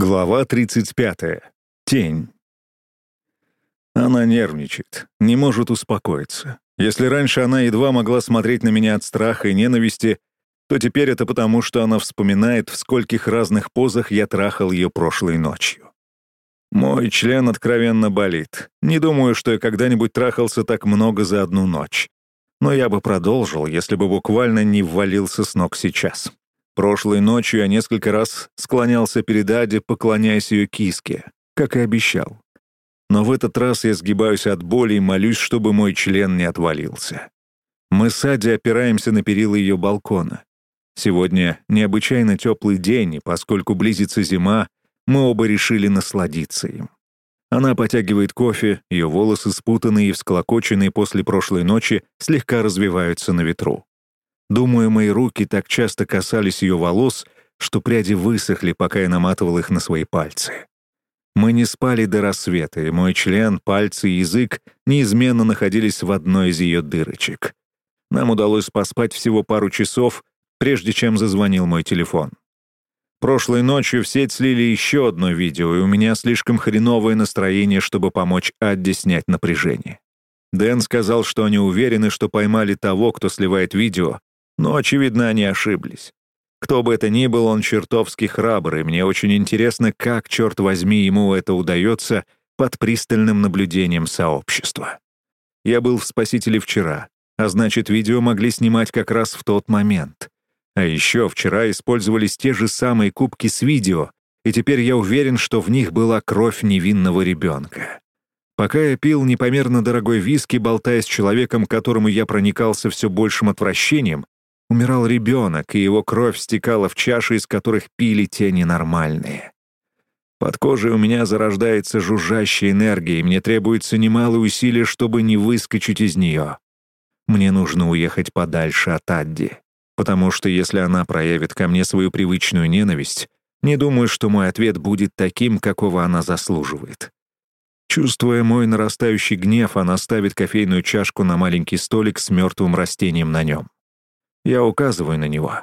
Глава 35. Тень. Она нервничает, не может успокоиться. Если раньше она едва могла смотреть на меня от страха и ненависти, то теперь это потому, что она вспоминает, в скольких разных позах я трахал ее прошлой ночью. Мой член откровенно болит. Не думаю, что я когда-нибудь трахался так много за одну ночь. Но я бы продолжил, если бы буквально не ввалился с ног сейчас. Прошлой ночью я несколько раз склонялся перед Аде, поклоняясь ее киске, как и обещал. Но в этот раз я сгибаюсь от боли и молюсь, чтобы мой член не отвалился. Мы с Ади опираемся на перила ее балкона. Сегодня необычайно теплый день, и поскольку близится зима, мы оба решили насладиться им. Она потягивает кофе, ее волосы спутанные и всклокоченные после прошлой ночи слегка развиваются на ветру. Думаю, мои руки так часто касались ее волос, что пряди высохли, пока я наматывал их на свои пальцы. Мы не спали до рассвета, и мой член, пальцы и язык неизменно находились в одной из ее дырочек. Нам удалось поспать всего пару часов, прежде чем зазвонил мой телефон. Прошлой ночью в сеть слили еще одно видео, и у меня слишком хреновое настроение, чтобы помочь Адде снять напряжение. Дэн сказал, что они уверены, что поймали того, кто сливает видео, но, очевидно, они ошиблись. Кто бы это ни был, он чертовски храбрый. Мне очень интересно, как, черт возьми, ему это удается под пристальным наблюдением сообщества. Я был в «Спасителе» вчера, а значит, видео могли снимать как раз в тот момент. А еще вчера использовались те же самые кубки с видео, и теперь я уверен, что в них была кровь невинного ребенка. Пока я пил непомерно дорогой виски, болтая с человеком, которому я проникался все большим отвращением, Умирал ребенок, и его кровь стекала в чаши, из которых пили те ненормальные. Под кожей у меня зарождается жужжащая энергия, и мне требуется немало усилий, чтобы не выскочить из нее. Мне нужно уехать подальше от Адди, потому что если она проявит ко мне свою привычную ненависть, не думаю, что мой ответ будет таким, какого она заслуживает. Чувствуя мой нарастающий гнев, она ставит кофейную чашку на маленький столик с мертвым растением на нем. Я указываю на него.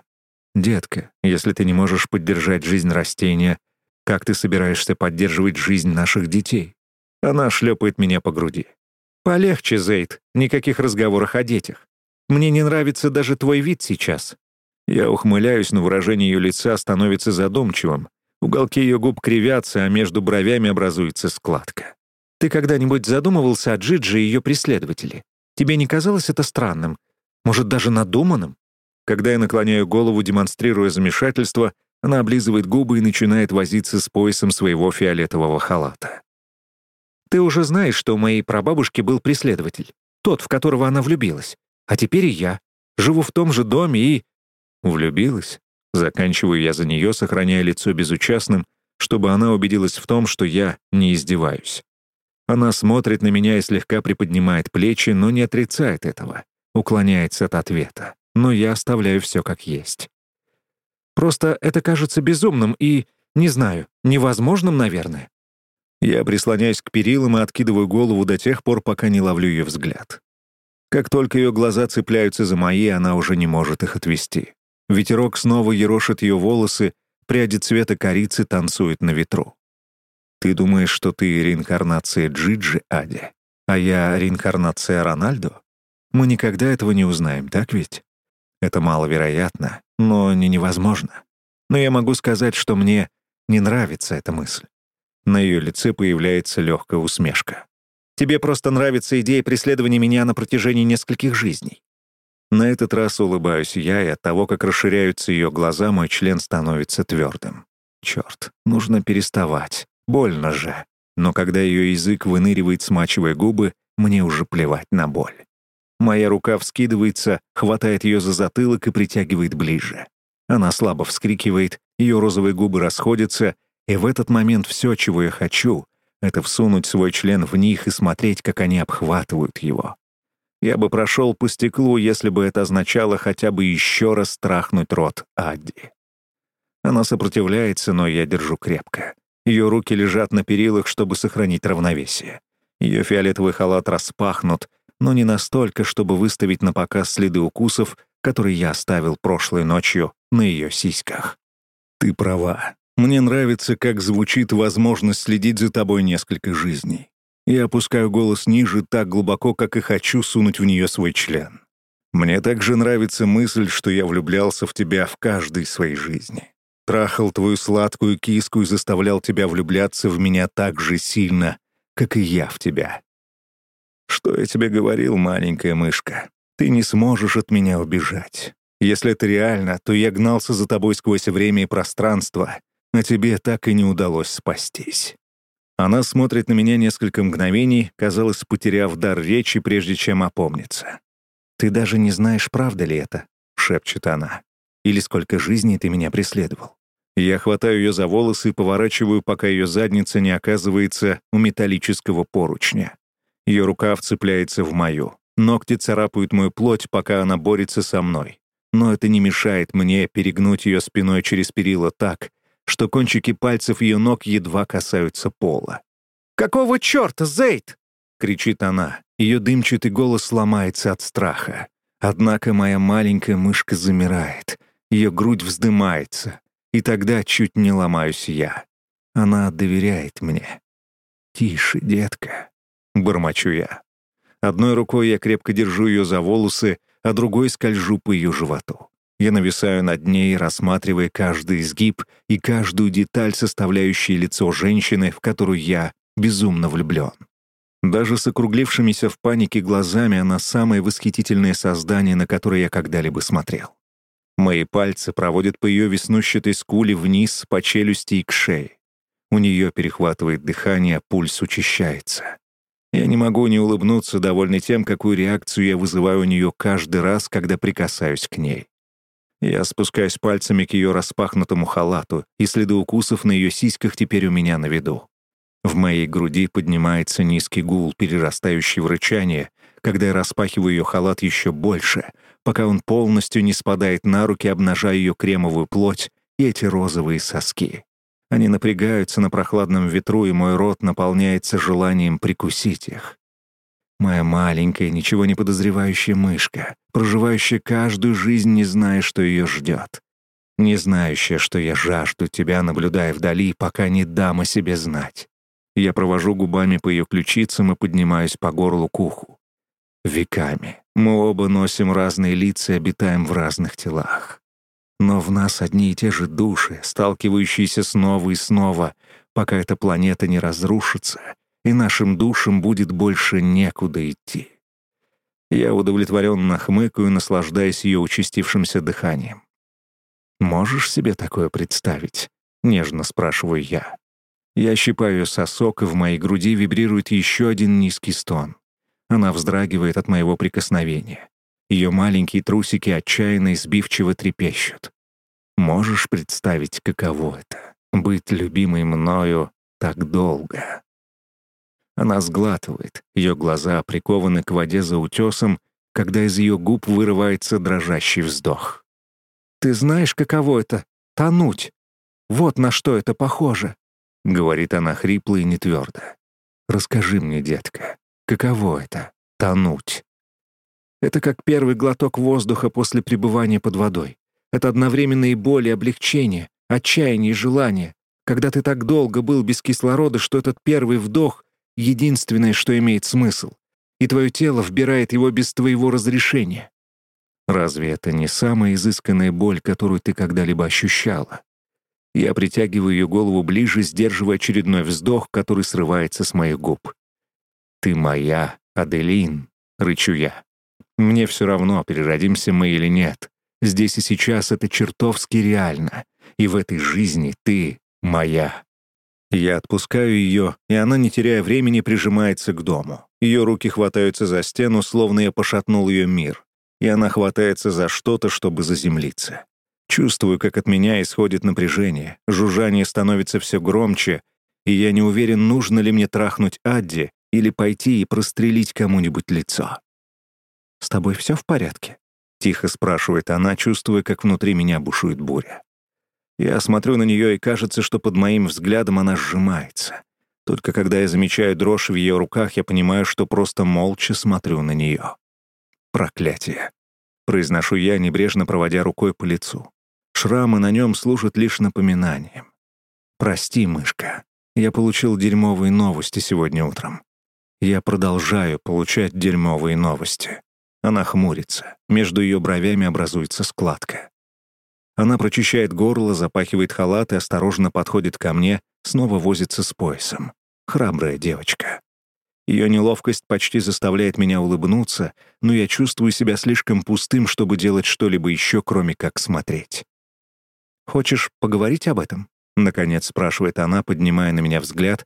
«Детка, если ты не можешь поддержать жизнь растения, как ты собираешься поддерживать жизнь наших детей?» Она шлепает меня по груди. «Полегче, Зейд, никаких разговоров о детях. Мне не нравится даже твой вид сейчас». Я ухмыляюсь, но выражение ее лица становится задумчивым. Уголки ее губ кривятся, а между бровями образуется складка. «Ты когда-нибудь задумывался о Джидже и ее преследователе? Тебе не казалось это странным? Может, даже надуманным?» Когда я наклоняю голову, демонстрируя замешательство, она облизывает губы и начинает возиться с поясом своего фиолетового халата. «Ты уже знаешь, что у моей прабабушки был преследователь, тот, в которого она влюбилась. А теперь и я. Живу в том же доме и...» «Влюбилась?» Заканчиваю я за нее, сохраняя лицо безучастным, чтобы она убедилась в том, что я не издеваюсь. Она смотрит на меня и слегка приподнимает плечи, но не отрицает этого, уклоняется от ответа но я оставляю все как есть. Просто это кажется безумным и, не знаю, невозможным, наверное. Я прислоняюсь к перилам и откидываю голову до тех пор, пока не ловлю ее взгляд. Как только ее глаза цепляются за мои, она уже не может их отвести. Ветерок снова ерошит ее волосы, пряди цвета корицы танцуют на ветру. Ты думаешь, что ты реинкарнация Джиджи, Ади, а я реинкарнация Рональдо? Мы никогда этого не узнаем, так ведь? Это маловероятно, но не невозможно. Но я могу сказать, что мне не нравится эта мысль. На ее лице появляется легкая усмешка. «Тебе просто нравится идея преследования меня на протяжении нескольких жизней». На этот раз улыбаюсь я, и от того, как расширяются ее глаза, мой член становится твердым. Черт, нужно переставать. Больно же. Но когда ее язык выныривает, смачивая губы, мне уже плевать на боль. Моя рука вскидывается, хватает ее за затылок и притягивает ближе. Она слабо вскрикивает, ее розовые губы расходятся, и в этот момент все, чего я хочу, это всунуть свой член в них и смотреть, как они обхватывают его. Я бы прошел по стеклу, если бы это означало хотя бы еще раз трахнуть рот Адди. Она сопротивляется, но я держу крепко. Ее руки лежат на перилах, чтобы сохранить равновесие. Ее фиолетовый халат распахнут, но не настолько, чтобы выставить на показ следы укусов, которые я оставил прошлой ночью на ее сиськах. Ты права. Мне нравится, как звучит возможность следить за тобой несколько жизней. Я опускаю голос ниже так глубоко, как и хочу сунуть в нее свой член. Мне также нравится мысль, что я влюблялся в тебя в каждой своей жизни. Трахал твою сладкую киску и заставлял тебя влюбляться в меня так же сильно, как и я в тебя. Что я тебе говорил, маленькая мышка? Ты не сможешь от меня убежать. Если это реально, то я гнался за тобой сквозь время и пространство, а тебе так и не удалось спастись. Она смотрит на меня несколько мгновений, казалось, потеряв дар речи, прежде чем опомниться. «Ты даже не знаешь, правда ли это?» — шепчет она. «Или сколько жизней ты меня преследовал?» Я хватаю ее за волосы и поворачиваю, пока ее задница не оказывается у металлического поручня. Ее рука вцепляется в мою. Ногти царапают мою плоть, пока она борется со мной. Но это не мешает мне перегнуть ее спиной через перила так, что кончики пальцев ее ног едва касаются пола. «Какого черта, Зейд?» — кричит она. Ее дымчатый голос ломается от страха. Однако моя маленькая мышка замирает. Ее грудь вздымается. И тогда чуть не ломаюсь я. Она доверяет мне. «Тише, детка», — бормочу я. Одной рукой я крепко держу ее за волосы, а другой скольжу по ее животу. Я нависаю над ней, рассматривая каждый изгиб и каждую деталь, составляющую лицо женщины, в которую я безумно влюблен. Даже с округлившимися в панике глазами она самое восхитительное создание, на которое я когда-либо смотрел. Мои пальцы проводят по ее веснущатой скуле вниз, по челюсти и к шее. У нее перехватывает дыхание, пульс учащается. Я не могу не улыбнуться, довольный тем, какую реакцию я вызываю у нее каждый раз, когда прикасаюсь к ней. Я спускаюсь пальцами к ее распахнутому халату, и следы укусов на ее сиськах теперь у меня на виду. В моей груди поднимается низкий гул, перерастающий в рычание, когда я распахиваю ее халат еще больше, пока он полностью не спадает на руки, обнажая ее кремовую плоть и эти розовые соски. Они напрягаются на прохладном ветру, и мой рот наполняется желанием прикусить их. Моя маленькая, ничего не подозревающая мышка, проживающая каждую жизнь, не зная, что ее ждет. Не знающая, что я жажду тебя, наблюдая вдали, пока не дам о себе знать. Я провожу губами по ее ключицам и поднимаюсь по горлу к уху. Веками. Мы оба носим разные лица и обитаем в разных телах. Но в нас одни и те же души, сталкивающиеся снова и снова, пока эта планета не разрушится — и нашим душам будет больше некуда идти. Я удовлетворенно хмыкаю, наслаждаясь ее участившимся дыханием. «Можешь себе такое представить?» — нежно спрашиваю я. Я щипаю сосок, и в моей груди вибрирует еще один низкий стон. Она вздрагивает от моего прикосновения. Ее маленькие трусики отчаянно и сбивчиво трепещут. Можешь представить, каково это — быть любимой мною так долго? Она сглатывает, ее глаза прикованы к воде за утесом, когда из ее губ вырывается дрожащий вздох. «Ты знаешь, каково это — тонуть? Вот на что это похоже», — говорит она хрипло и нетвердо. «Расскажи мне, детка, каково это — тонуть?» Это как первый глоток воздуха после пребывания под водой. Это одновременно и боль, и облегчение, отчаяние и желание. Когда ты так долго был без кислорода, что этот первый вдох единственное, что имеет смысл, и твое тело вбирает его без твоего разрешения. Разве это не самая изысканная боль, которую ты когда-либо ощущала? Я притягиваю ее голову ближе, сдерживая очередной вздох, который срывается с моих губ. «Ты моя, Аделин», — рычу я. «Мне все равно, переродимся мы или нет. Здесь и сейчас это чертовски реально, и в этой жизни ты моя». Я отпускаю ее, и она, не теряя времени, прижимается к дому. Ее руки хватаются за стену, словно я пошатнул ее мир. И она хватается за что-то, чтобы заземлиться. Чувствую, как от меня исходит напряжение, жужжание становится все громче, и я не уверен, нужно ли мне трахнуть Адди или пойти и прострелить кому-нибудь лицо. «С тобой все в порядке?» — тихо спрашивает она, чувствуя, как внутри меня бушует буря. Я смотрю на нее, и кажется, что под моим взглядом она сжимается. Только когда я замечаю дрожь в ее руках, я понимаю, что просто молча смотрю на нее. Проклятие. Произношу я, небрежно проводя рукой по лицу. Шрамы на нем служат лишь напоминанием. «Прости, мышка. Я получил дерьмовые новости сегодня утром. Я продолжаю получать дерьмовые новости». Она хмурится. Между ее бровями образуется складка. Она прочищает горло, запахивает халат и осторожно подходит ко мне, снова возится с поясом. Храбрая девочка. Ее неловкость почти заставляет меня улыбнуться, но я чувствую себя слишком пустым, чтобы делать что-либо еще, кроме как смотреть. «Хочешь поговорить об этом?» — наконец спрашивает она, поднимая на меня взгляд,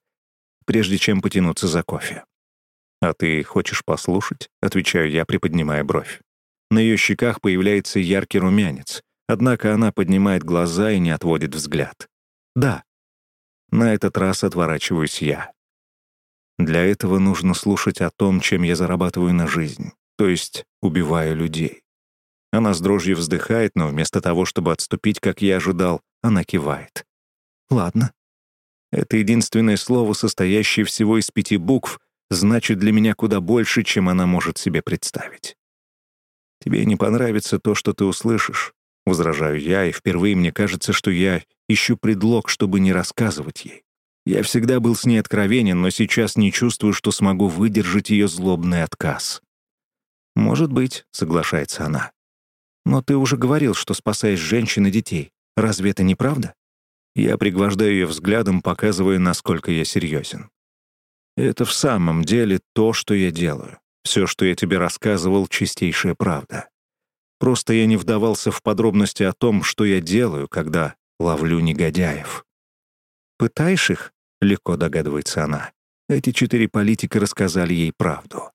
прежде чем потянуться за кофе. «А ты хочешь послушать?» — отвечаю я, приподнимая бровь. На ее щеках появляется яркий румянец, однако она поднимает глаза и не отводит взгляд. «Да». На этот раз отворачиваюсь я. Для этого нужно слушать о том, чем я зарабатываю на жизнь, то есть убиваю людей. Она с дрожью вздыхает, но вместо того, чтобы отступить, как я ожидал, она кивает. «Ладно». Это единственное слово, состоящее всего из пяти букв, значит для меня куда больше, чем она может себе представить. «Тебе не понравится то, что ты услышишь», — возражаю я, и впервые мне кажется, что я ищу предлог, чтобы не рассказывать ей. Я всегда был с ней откровенен, но сейчас не чувствую, что смогу выдержать ее злобный отказ. «Может быть», — соглашается она. «Но ты уже говорил, что спасаешь женщин и детей. Разве это не правда?» Я пригвождаю ее взглядом, показывая, насколько я серьезен. «Это в самом деле то, что я делаю. Все, что я тебе рассказывал, чистейшая правда. Просто я не вдавался в подробности о том, что я делаю, когда ловлю негодяев». «Пытаешь их?» — легко догадывается она. Эти четыре политика рассказали ей правду.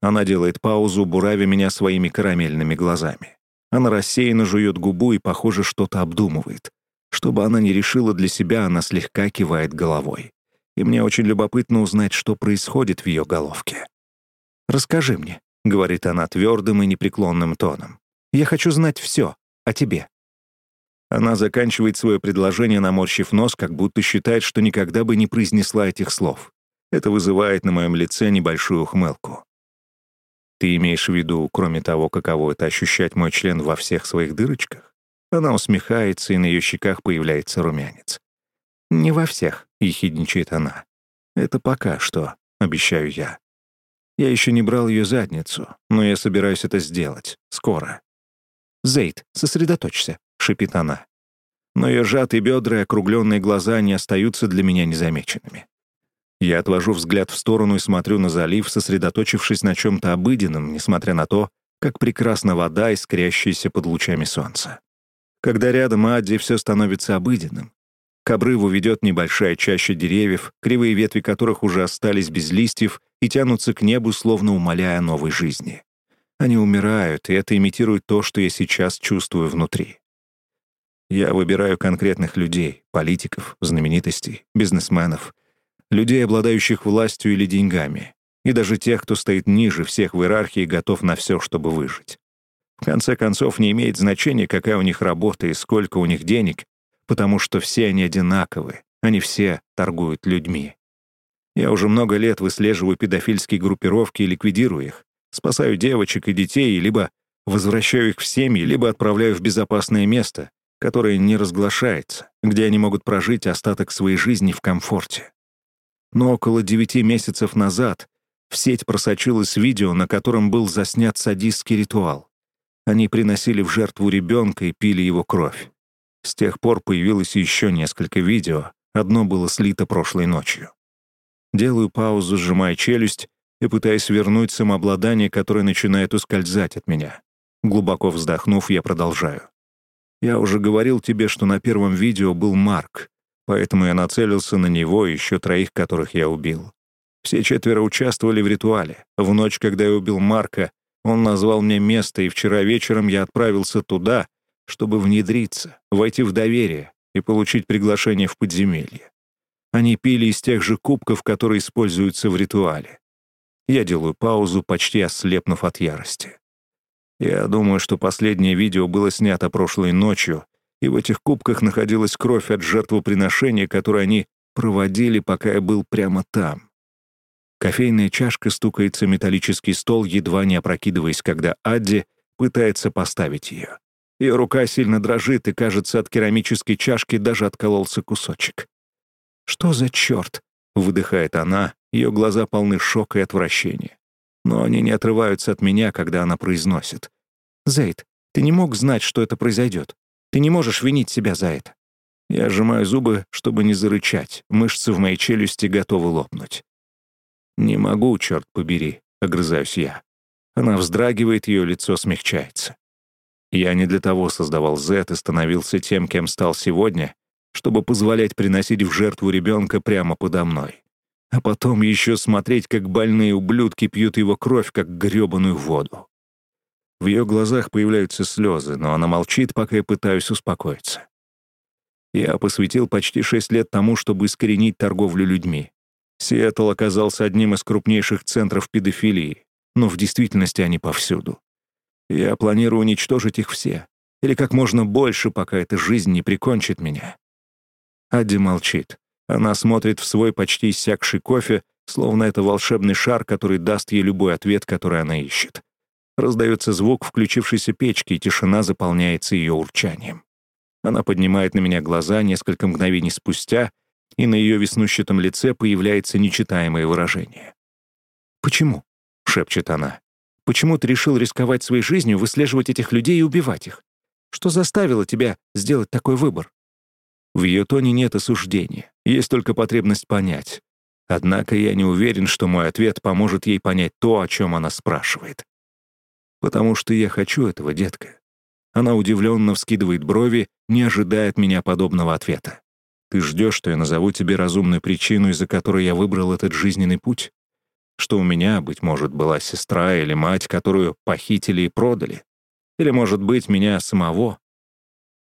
Она делает паузу, буравя меня своими карамельными глазами. Она рассеянно жует губу и, похоже, что-то обдумывает. Чтобы она не решила для себя, она слегка кивает головой. И мне очень любопытно узнать, что происходит в ее головке. «Расскажи мне», — говорит она твердым и непреклонным тоном. «Я хочу знать все о тебе». Она заканчивает свое предложение, наморщив нос, как будто считает, что никогда бы не произнесла этих слов. Это вызывает на моем лице небольшую ухмылку. «Ты имеешь в виду, кроме того, каково это ощущать мой член во всех своих дырочках?» Она усмехается, и на ее щеках появляется румянец. «Не во всех», — ехидничает она. «Это пока что», — обещаю я. Я еще не брал ее задницу, но я собираюсь это сделать. Скоро. «Зейд, сосредоточься», шипит она. Но ее сжатые бедра и округленные глаза не остаются для меня незамеченными. Я отвожу взгляд в сторону и смотрю на залив, сосредоточившись на чем-то обыденном, несмотря на то, как прекрасна вода, искрящаяся под лучами солнца. Когда рядом Адди, все становится обыденным. К обрыву ведет небольшая чаща деревьев, кривые ветви которых уже остались без листьев и тянутся к небу, словно умоляя о новой жизни. Они умирают, и это имитирует то, что я сейчас чувствую внутри. Я выбираю конкретных людей, политиков, знаменитостей, бизнесменов, людей, обладающих властью или деньгами, и даже тех, кто стоит ниже всех в иерархии и готов на все, чтобы выжить. В конце концов, не имеет значения, какая у них работа и сколько у них денег, потому что все они одинаковы, они все торгуют людьми. Я уже много лет выслеживаю педофильские группировки и ликвидирую их, спасаю девочек и детей, либо возвращаю их в семьи, либо отправляю в безопасное место, которое не разглашается, где они могут прожить остаток своей жизни в комфорте. Но около девяти месяцев назад в сеть просочилось видео, на котором был заснят садистский ритуал. Они приносили в жертву ребенка и пили его кровь. С тех пор появилось еще несколько видео, одно было слито прошлой ночью. Делаю паузу, сжимая челюсть и пытаясь вернуть самообладание, которое начинает ускользать от меня. Глубоко вздохнув, я продолжаю. Я уже говорил тебе, что на первом видео был Марк, поэтому я нацелился на него и еще троих, которых я убил. Все четверо участвовали в ритуале. В ночь, когда я убил Марка, он назвал мне место, и вчера вечером я отправился туда, чтобы внедриться, войти в доверие и получить приглашение в подземелье. Они пили из тех же кубков, которые используются в ритуале. Я делаю паузу, почти ослепнув от ярости. Я думаю, что последнее видео было снято прошлой ночью, и в этих кубках находилась кровь от жертвоприношения, которое они проводили, пока я был прямо там. Кофейная чашка стукается металлический стол, едва не опрокидываясь, когда Адди пытается поставить ее. Ее рука сильно дрожит, и, кажется, от керамической чашки даже откололся кусочек. «Что за черт?» — выдыхает она, ее глаза полны шока и отвращения. Но они не отрываются от меня, когда она произносит. «Зейд, ты не мог знать, что это произойдет. Ты не можешь винить себя за это». Я сжимаю зубы, чтобы не зарычать. Мышцы в моей челюсти готовы лопнуть. «Не могу, черт побери», — огрызаюсь я. Она вздрагивает, ее лицо смягчается. Я не для того создавал Z и становился тем, кем стал сегодня, чтобы позволять приносить в жертву ребенка прямо подо мной. А потом еще смотреть, как больные ублюдки пьют его кровь, как грёбаную воду. В ее глазах появляются слезы, но она молчит, пока я пытаюсь успокоиться. Я посвятил почти шесть лет тому, чтобы искоренить торговлю людьми. Сиэтл оказался одним из крупнейших центров педофилии, но в действительности они повсюду. Я планирую уничтожить их все, или как можно больше, пока эта жизнь не прикончит меня. Адди молчит. Она смотрит в свой почти иссякший кофе, словно это волшебный шар, который даст ей любой ответ, который она ищет. Раздается звук включившейся печки, и тишина заполняется ее урчанием. Она поднимает на меня глаза несколько мгновений спустя, и на ее веснущатом лице появляется нечитаемое выражение. «Почему?» — шепчет она. «Почему ты решил рисковать своей жизнью, выслеживать этих людей и убивать их? Что заставило тебя сделать такой выбор?» В ее тоне нет осуждения, есть только потребность понять. Однако я не уверен, что мой ответ поможет ей понять то, о чем она спрашивает. «Потому что я хочу этого, детка». Она удивленно вскидывает брови, не ожидая от меня подобного ответа. «Ты ждешь, что я назову тебе разумную причину, из-за которой я выбрал этот жизненный путь? Что у меня, быть может, была сестра или мать, которую похитили и продали? Или, может быть, меня самого?»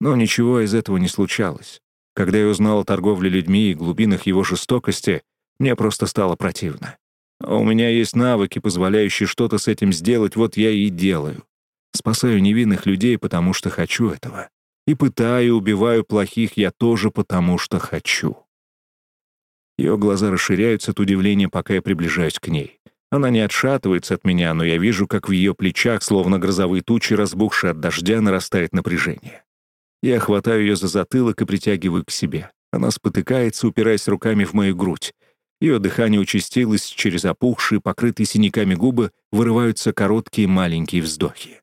Но ничего из этого не случалось. Когда я узнал о торговле людьми и глубинах его жестокости, мне просто стало противно. А у меня есть навыки, позволяющие что-то с этим сделать, вот я и делаю. Спасаю невинных людей, потому что хочу этого. И пытаю, убиваю плохих я тоже потому что хочу. Ее глаза расширяются от удивления, пока я приближаюсь к ней. Она не отшатывается от меня, но я вижу, как в ее плечах, словно грозовые тучи, разбухшие от дождя, нарастает напряжение. Я хватаю ее за затылок и притягиваю к себе. Она спотыкается, упираясь руками в мою грудь. Ее дыхание участилось, через опухшие, покрытые синяками губы вырываются короткие маленькие вздохи.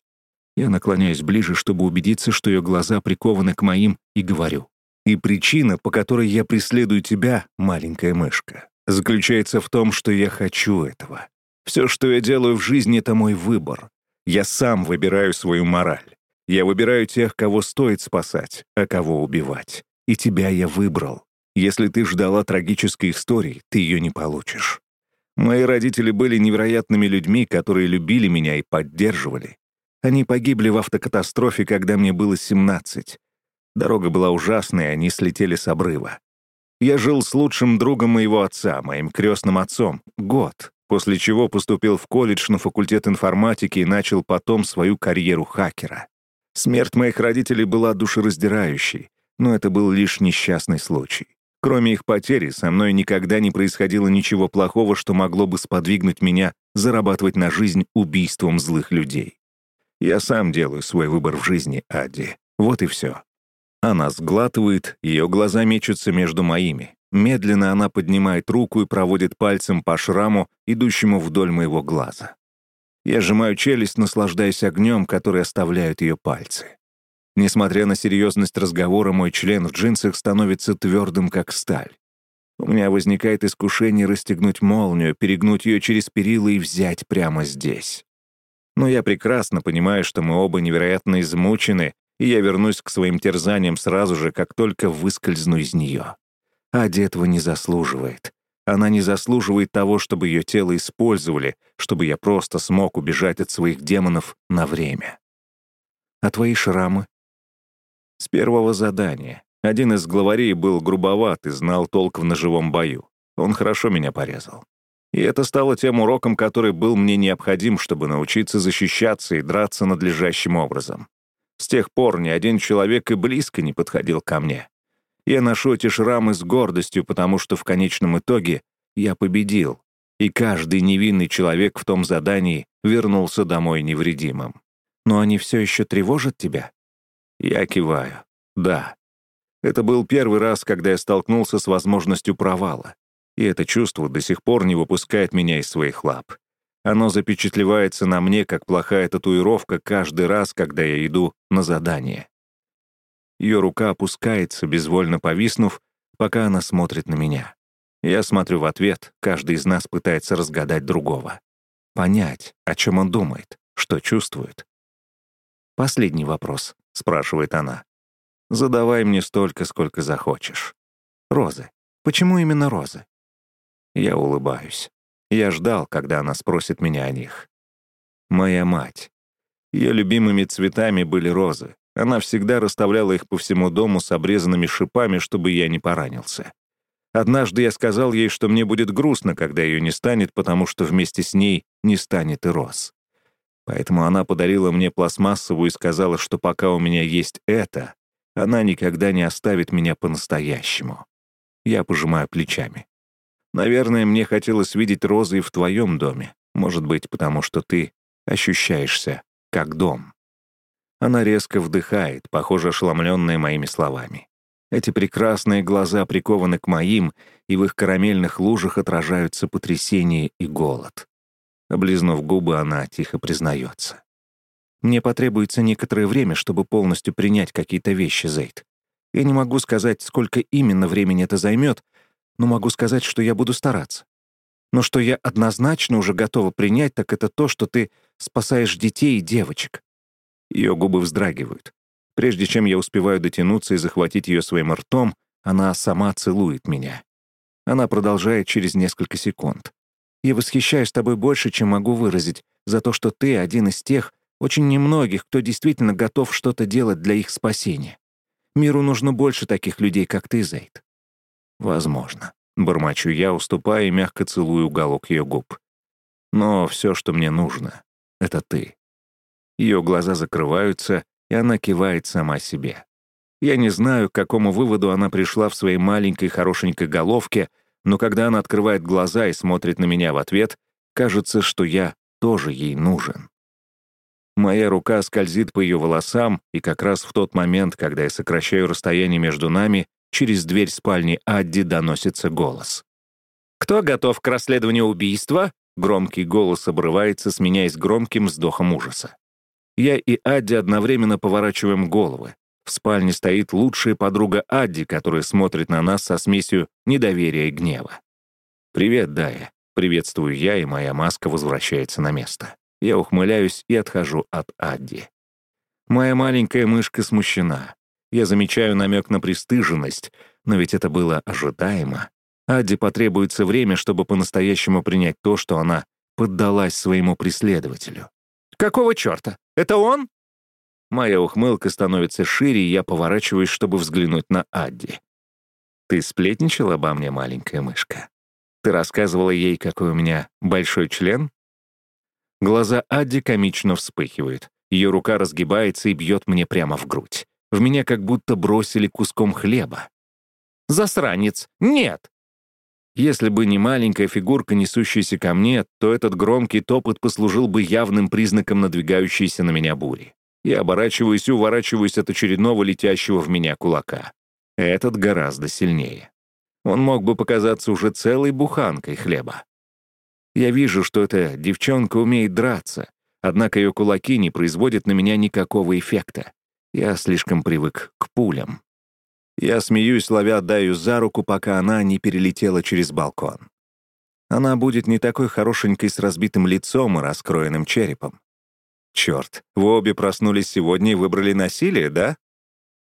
Я наклоняюсь ближе, чтобы убедиться, что ее глаза прикованы к моим, и говорю. И причина, по которой я преследую тебя, маленькая мышка, заключается в том, что я хочу этого. Все, что я делаю в жизни, — это мой выбор. Я сам выбираю свою мораль. Я выбираю тех, кого стоит спасать, а кого убивать. И тебя я выбрал. Если ты ждала трагической истории, ты ее не получишь. Мои родители были невероятными людьми, которые любили меня и поддерживали. Они погибли в автокатастрофе, когда мне было 17. Дорога была ужасной, они слетели с обрыва. Я жил с лучшим другом моего отца, моим крестным отцом, год, после чего поступил в колледж на факультет информатики и начал потом свою карьеру хакера. Смерть моих родителей была душераздирающей, но это был лишь несчастный случай. Кроме их потери, со мной никогда не происходило ничего плохого, что могло бы сподвигнуть меня зарабатывать на жизнь убийством злых людей. Я сам делаю свой выбор в жизни, Адди. Вот и все. Она сглатывает, ее глаза мечутся между моими. Медленно она поднимает руку и проводит пальцем по шраму, идущему вдоль моего глаза. Я сжимаю челюсть, наслаждаясь огнем, который оставляют ее пальцы. Несмотря на серьезность разговора, мой член в джинсах становится твердым, как сталь. У меня возникает искушение расстегнуть молнию, перегнуть ее через перила и взять прямо здесь. Но я прекрасно понимаю, что мы оба невероятно измучены, и я вернусь к своим терзаниям сразу же, как только выскользну из нее. Ади этого не заслуживает. Она не заслуживает того, чтобы ее тело использовали, чтобы я просто смог убежать от своих демонов на время. А твои шрамы? С первого задания. Один из главарей был грубоват и знал толк в ножевом бою. Он хорошо меня порезал. И это стало тем уроком, который был мне необходим, чтобы научиться защищаться и драться надлежащим образом. С тех пор ни один человек и близко не подходил ко мне. Я ношу эти шрамы с гордостью, потому что в конечном итоге я победил, и каждый невинный человек в том задании вернулся домой невредимым. Но они все еще тревожат тебя? Я киваю. Да. Это был первый раз, когда я столкнулся с возможностью провала. И это чувство до сих пор не выпускает меня из своих лап. Оно запечатлевается на мне, как плохая татуировка, каждый раз, когда я иду на задание. Ее рука опускается, безвольно повиснув, пока она смотрит на меня. Я смотрю в ответ, каждый из нас пытается разгадать другого. Понять, о чем он думает, что чувствует. «Последний вопрос», — спрашивает она. «Задавай мне столько, сколько захочешь. Розы. Почему именно розы?» Я улыбаюсь. Я ждал, когда она спросит меня о них. Моя мать. Ее любимыми цветами были розы. Она всегда расставляла их по всему дому с обрезанными шипами, чтобы я не поранился. Однажды я сказал ей, что мне будет грустно, когда ее не станет, потому что вместе с ней не станет и роз. Поэтому она подарила мне пластмассовую и сказала, что пока у меня есть это, она никогда не оставит меня по-настоящему. Я пожимаю плечами. Наверное, мне хотелось видеть розы в твоем доме. Может быть, потому что ты ощущаешься как дом. Она резко вдыхает, похоже, ошеломленная моими словами. Эти прекрасные глаза прикованы к моим, и в их карамельных лужах отражаются потрясение и голод. Облизнув губы, она тихо признается. «Мне потребуется некоторое время, чтобы полностью принять какие-то вещи, Зейд. Я не могу сказать, сколько именно времени это займет, но могу сказать, что я буду стараться. Но что я однозначно уже готова принять, так это то, что ты спасаешь детей и девочек». Ее губы вздрагивают. Прежде чем я успеваю дотянуться и захватить ее своим ртом, она сама целует меня. Она продолжает через несколько секунд. «Я восхищаюсь тобой больше, чем могу выразить, за то, что ты один из тех, очень немногих, кто действительно готов что-то делать для их спасения. Миру нужно больше таких людей, как ты, Зейд». «Возможно». Бормочу я, уступая и мягко целую уголок ее губ. «Но все, что мне нужно, — это ты». Ее глаза закрываются, и она кивает сама себе. Я не знаю, к какому выводу она пришла в своей маленькой хорошенькой головке, но когда она открывает глаза и смотрит на меня в ответ, кажется, что я тоже ей нужен. Моя рука скользит по ее волосам, и как раз в тот момент, когда я сокращаю расстояние между нами, через дверь спальни Адди доносится голос. «Кто готов к расследованию убийства?» Громкий голос обрывается, сменяясь громким вздохом ужаса. Я и Адди одновременно поворачиваем головы. В спальне стоит лучшая подруга Адди, которая смотрит на нас со смесью недоверия и гнева. «Привет, Дая». Приветствую я, и моя маска возвращается на место. Я ухмыляюсь и отхожу от Адди. Моя маленькая мышка смущена. Я замечаю намек на пристыженность, но ведь это было ожидаемо. Адди потребуется время, чтобы по-настоящему принять то, что она поддалась своему преследователю. «Какого черта? Это он?» Моя ухмылка становится шире, и я поворачиваюсь, чтобы взглянуть на Адди. «Ты сплетничала обо мне, маленькая мышка? Ты рассказывала ей, какой у меня большой член?» Глаза Адди комично вспыхивают. Ее рука разгибается и бьет мне прямо в грудь. В меня как будто бросили куском хлеба. «Засранец! Нет!» Если бы не маленькая фигурка, несущаяся ко мне, то этот громкий топот послужил бы явным признаком надвигающейся на меня бури. Я оборачиваюсь и уворачиваюсь от очередного летящего в меня кулака. Этот гораздо сильнее. Он мог бы показаться уже целой буханкой хлеба. Я вижу, что эта девчонка умеет драться, однако ее кулаки не производят на меня никакого эффекта. Я слишком привык к пулям. Я смеюсь, ловя Даю за руку, пока она не перелетела через балкон. Она будет не такой хорошенькой с разбитым лицом и раскроенным черепом. Черт, вы обе проснулись сегодня и выбрали насилие, да?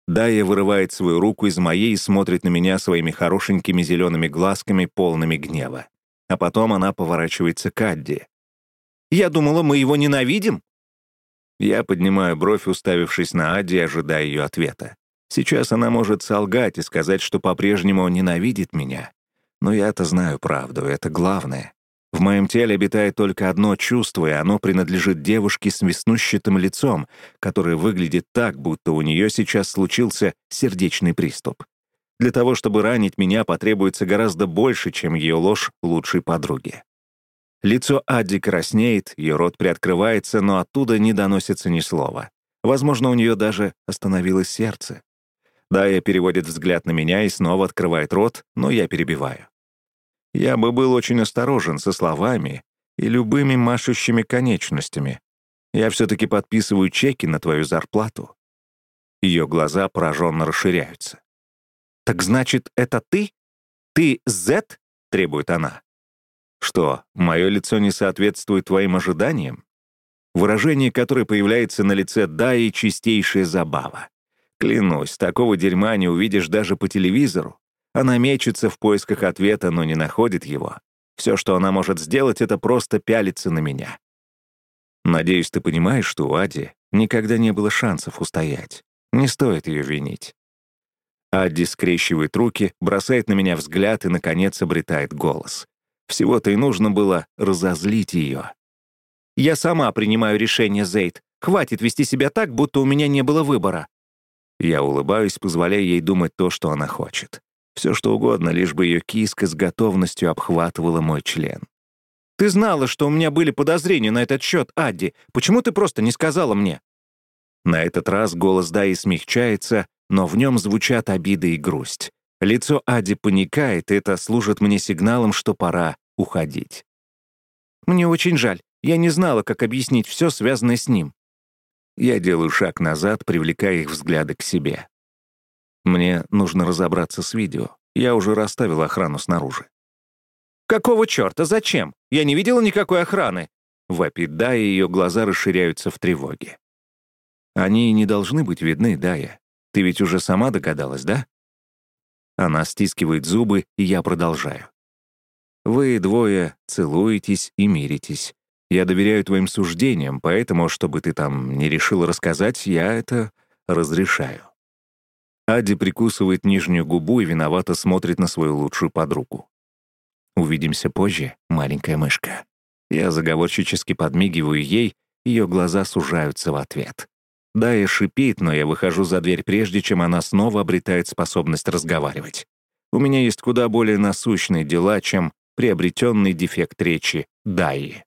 Дая вырывает свою руку из моей и смотрит на меня своими хорошенькими зелеными глазками, полными гнева. А потом она поворачивается к Адди. «Я думала, мы его ненавидим?» Я поднимаю бровь, уставившись на Адди, ожидая ее ответа. Сейчас она может солгать и сказать, что по-прежнему ненавидит меня. Но я-то знаю правду, это главное. В моем теле обитает только одно чувство, и оно принадлежит девушке с веснущатым лицом, которая выглядит так, будто у нее сейчас случился сердечный приступ. Для того, чтобы ранить меня, потребуется гораздо больше, чем ее ложь лучшей подруги. Лицо Адди краснеет, ее рот приоткрывается, но оттуда не доносится ни слова. Возможно, у нее даже остановилось сердце. Дая переводит взгляд на меня и снова открывает рот, но я перебиваю. Я бы был очень осторожен со словами и любыми машущими конечностями. Я все-таки подписываю чеки на твою зарплату. Ее глаза пораженно расширяются. «Так значит, это ты? Ты Z?» — требует она. «Что, мое лицо не соответствует твоим ожиданиям?» Выражение, которое появляется на лице Даи, чистейшая забава. Клянусь, такого дерьма не увидишь даже по телевизору. Она мечется в поисках ответа, но не находит его. Все, что она может сделать, это просто пялиться на меня. Надеюсь, ты понимаешь, что у Ади никогда не было шансов устоять. Не стоит ее винить. Адди скрещивает руки, бросает на меня взгляд и, наконец, обретает голос. Всего-то и нужно было разозлить ее. «Я сама принимаю решение, Зейд. Хватит вести себя так, будто у меня не было выбора. Я улыбаюсь, позволяя ей думать то, что она хочет. Все что угодно, лишь бы ее киска с готовностью обхватывала мой член. «Ты знала, что у меня были подозрения на этот счет, Адди. Почему ты просто не сказала мне?» На этот раз голос Даи смягчается, но в нем звучат обиды и грусть. Лицо Ади паникает, это служит мне сигналом, что пора уходить. «Мне очень жаль. Я не знала, как объяснить все, связанное с ним. Я делаю шаг назад, привлекая их взгляды к себе. Мне нужно разобраться с видео. Я уже расставил охрану снаружи. «Какого черта? Зачем? Я не видела никакой охраны!» Вопит Дая, ее глаза расширяются в тревоге. «Они не должны быть видны, Дая. Ты ведь уже сама догадалась, да?» Она стискивает зубы, и я продолжаю. «Вы двое целуетесь и миритесь. Я доверяю твоим суждениям, поэтому, чтобы ты там не решил рассказать, я это разрешаю». Ади прикусывает нижнюю губу и виновато смотрит на свою лучшую подругу. «Увидимся позже, маленькая мышка». Я заговорщически подмигиваю ей, ее глаза сужаются в ответ. Дая шипит, но я выхожу за дверь прежде, чем она снова обретает способность разговаривать. У меня есть куда более насущные дела, чем приобретенный дефект речи Дайи.